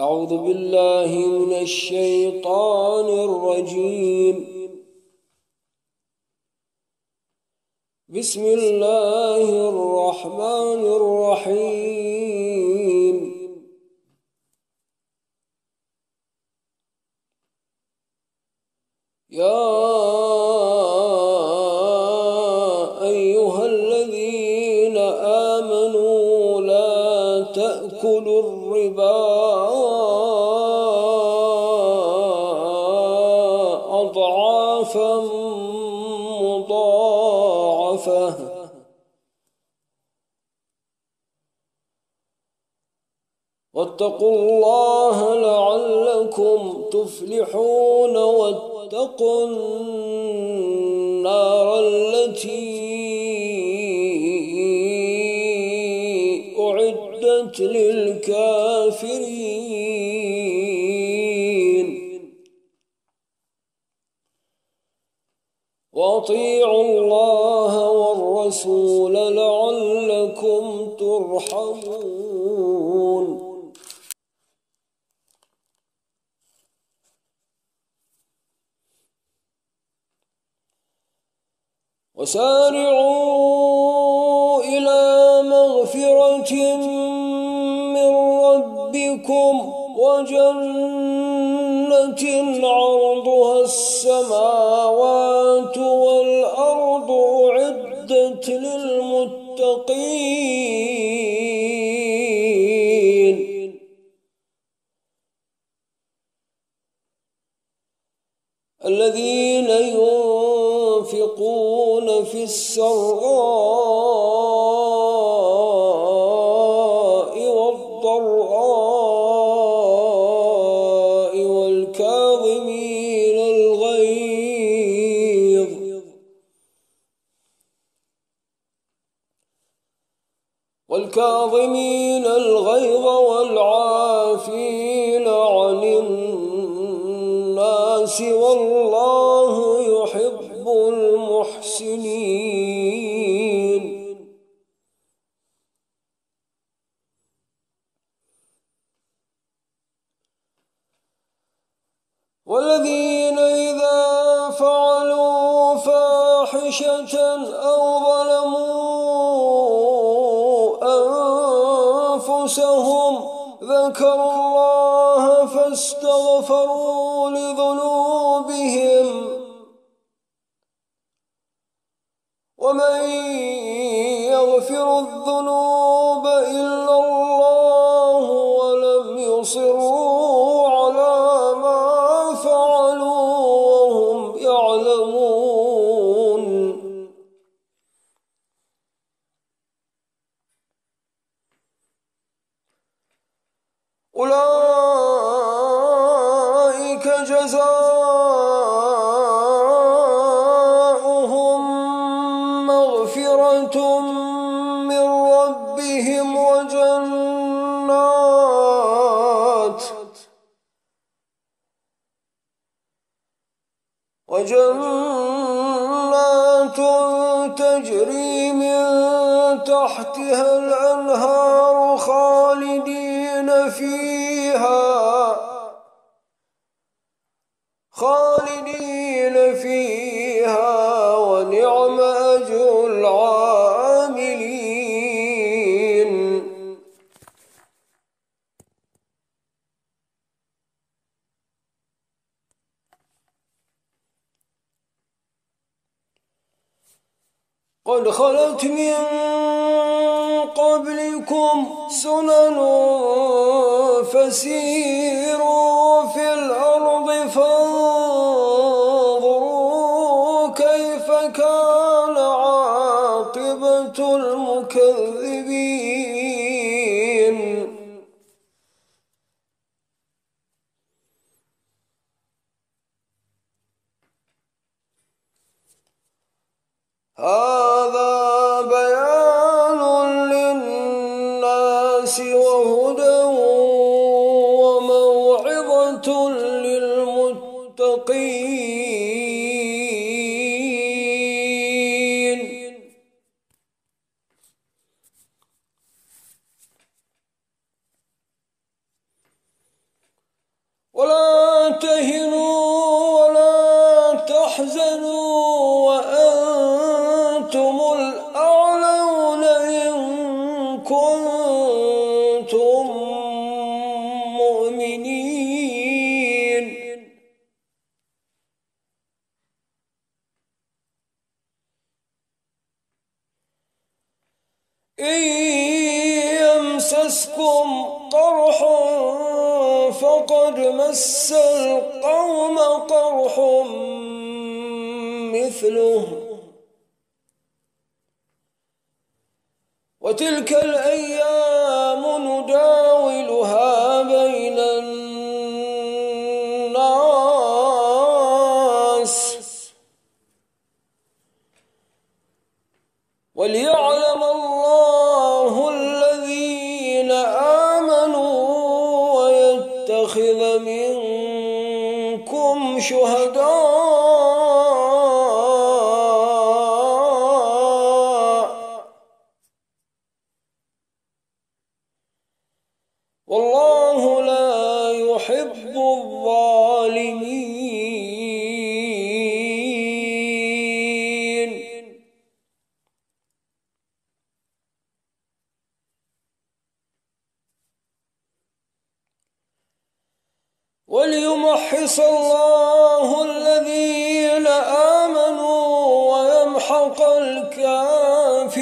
أعوذ بالله من الشيطان الرجيم. بسم الله الرحمن الرحيم. يا واتقوا الله لعلكم تفلحون واتقوا النار التي أعدت للكافرين. وأطيعوا الله والرسول لعلكم ترحمون. وسارعوا إلى مغفرة من ربكم وجنة عرضها السماوات المحسنين أولئك قد خلت من قبلكم سنن فسيروا في الأرض فانظروا للمتقين وتلك الأيام نداولها بين الناس. وليعلم الله الذين آمنوا ويتخذ منكم شهداء وليمحص الله الذين آمنوا ويمحق الكافرين.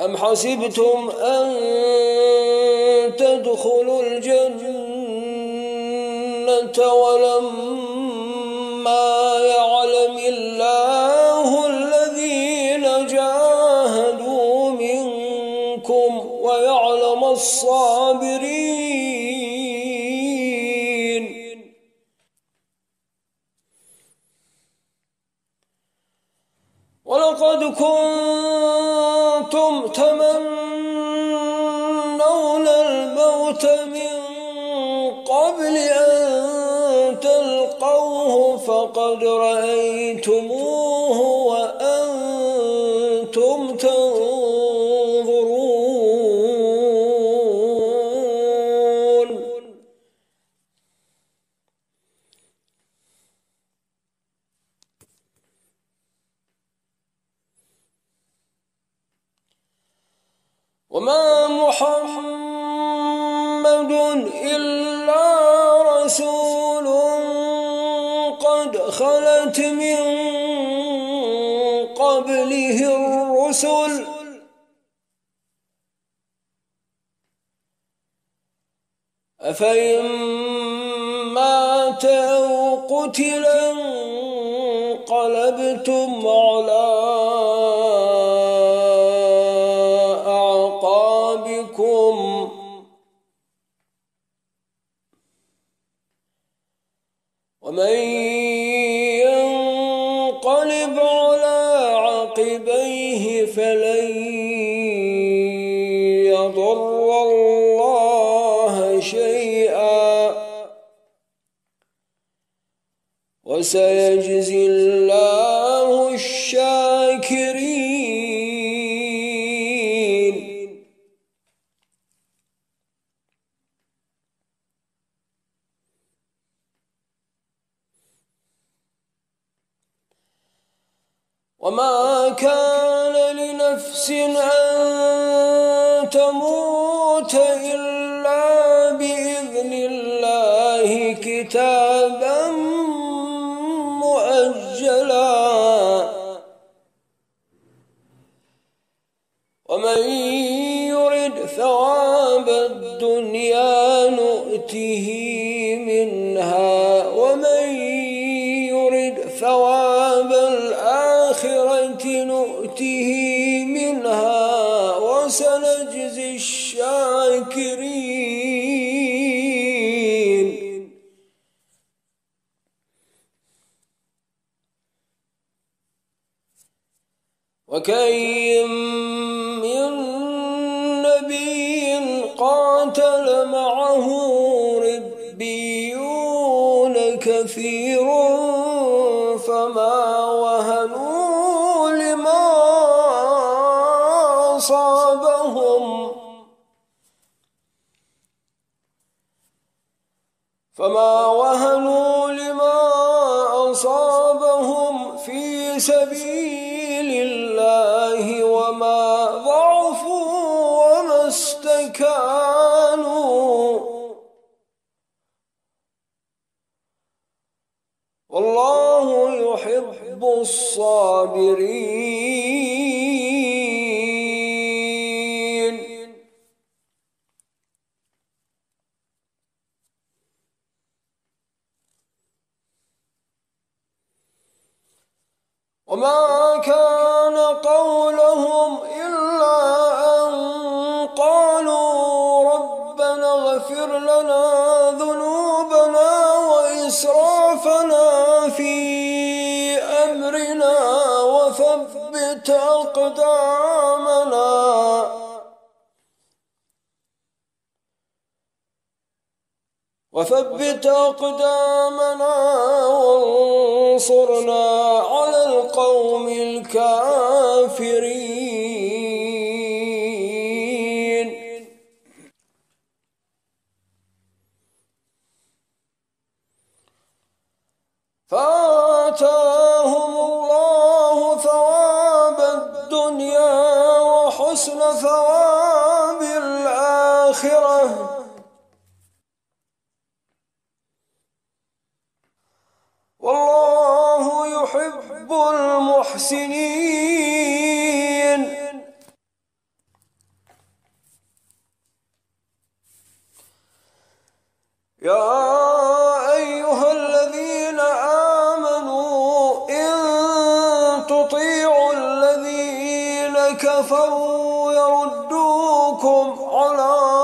أم حسبتم أن تدخلوا الجنة ولم ولقد كنتم تمنون الموت من قبل أن تلقوه فقد رأيتموه. قبله الرسل. أفإن مات أو قتل نفس وكاين والله يحب الصابرين. القوم الكافرين. يردوكم على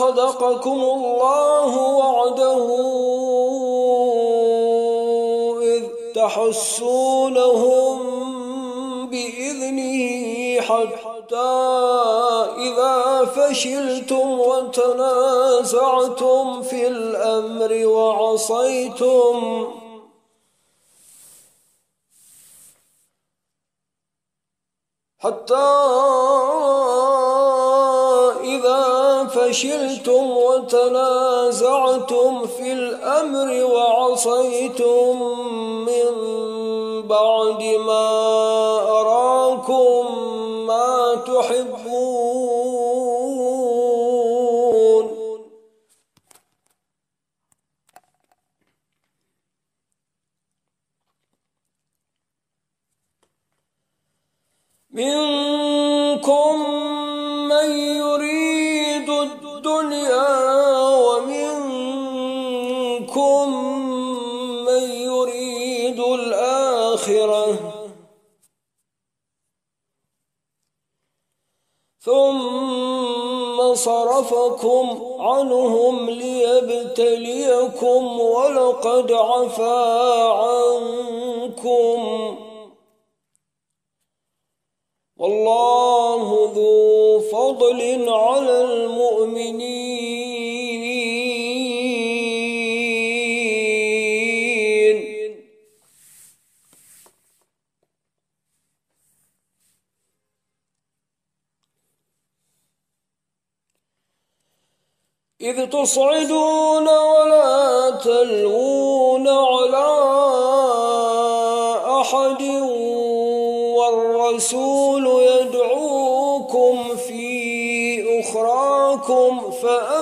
صدقكم الله وعده. إذ تحسونهم بإذنه حتى إذا فشلتم وتنازعتم في الأمر وعصيتم حتى فشلتم وتنازعتم في الأمر وعصيتم من بعد ما أراكم ما تحبون. منكم الدنيا ومنكم من يريد الآخرة. ثم صرفكم عنهم ليبتليكم ولقد عفا عنكم. والله ذو فضل على المؤمنين. إذ تصعدون ولا تلوون على أحد والرسول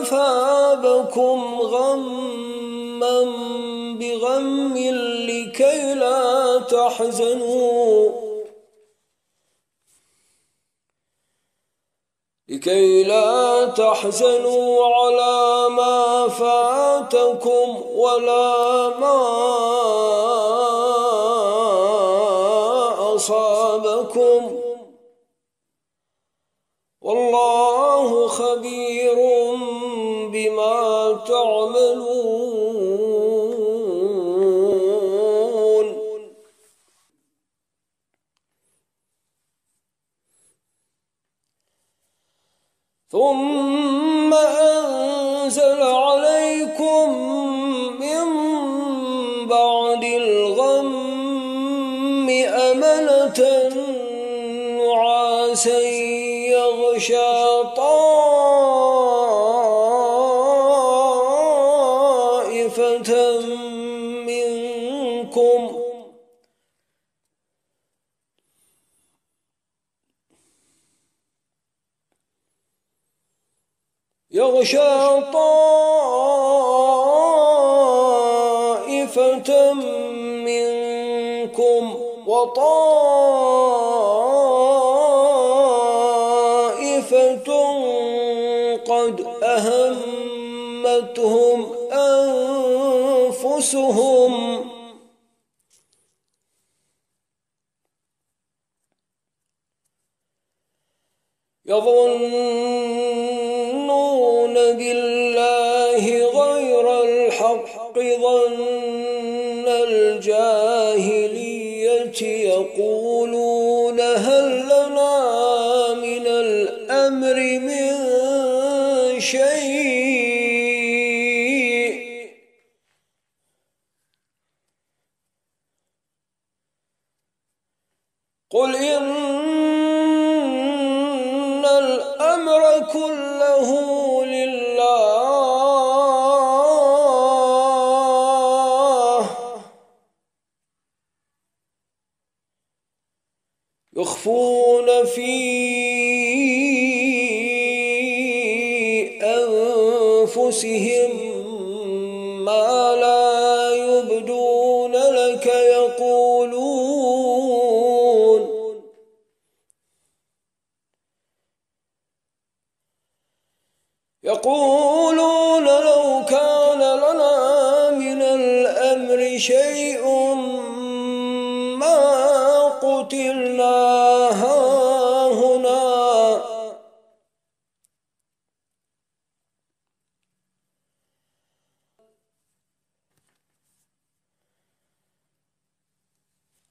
فأثابكم غما بغم لكي لا تحزنوا لكي لا تحزنوا على ما فاتكم ولا ما أصابكم والله خبير ثم قد أهمتهم أنفسهم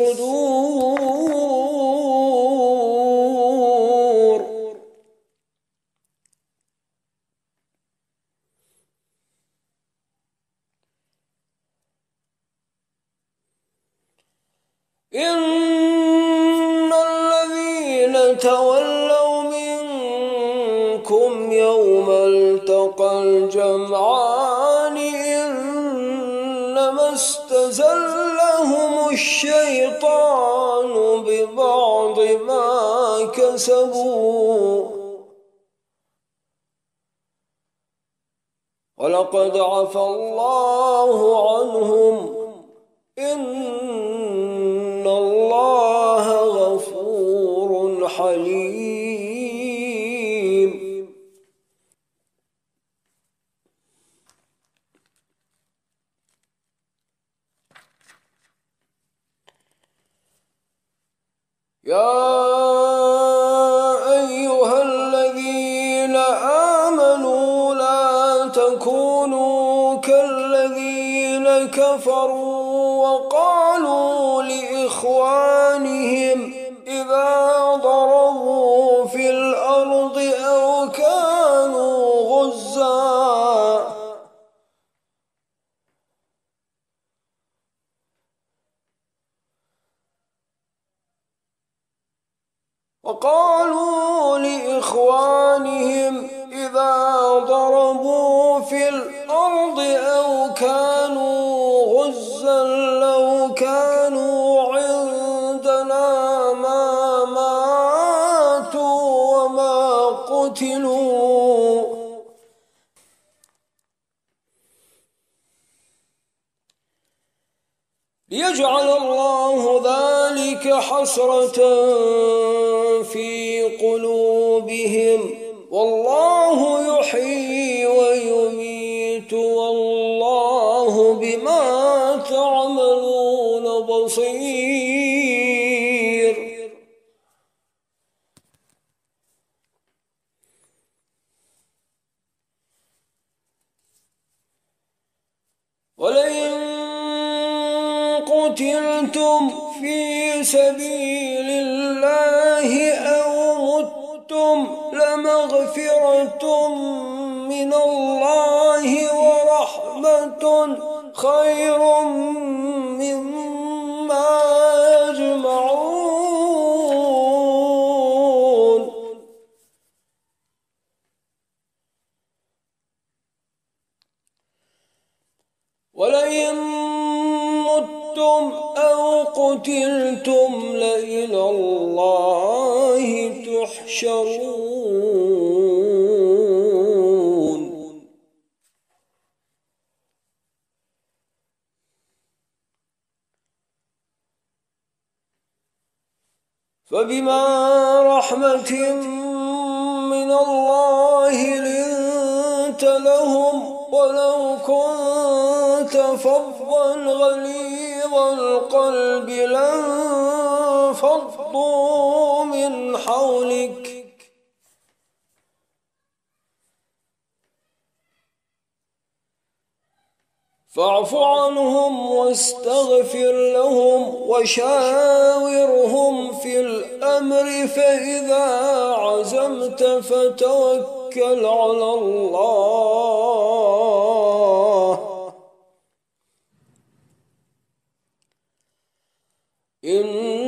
الصدور. إن الذين تولوا كسبوا ولقد عفى الله عنهم إن الله غفور حليم. يا كفروا قتلوا ليجعل الله ذلك حسرة في قلوبهم. والله يحيي سبيل الله أو متم لمغفرة من الله ورحمة خير مما تحشرون فبما رحمة من الله لنت لهم ولو كنت فظا غليظ القلب لانفضوا من حولك. فاعف عنهم واستغفر لهم وشاورهم في الأمر فإذا عزمت فتوكل على الله. إن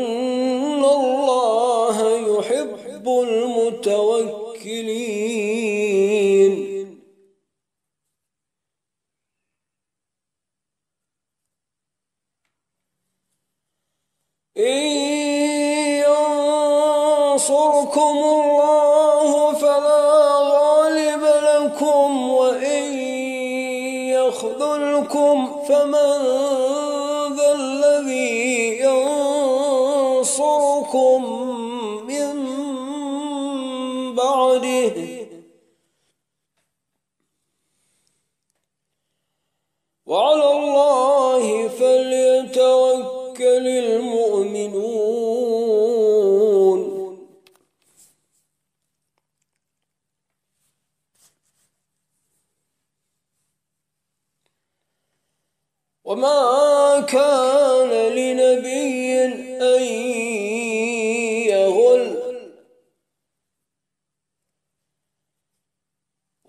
إن ينصركم الله فلا غالب لكم وإن يخذلكم فمن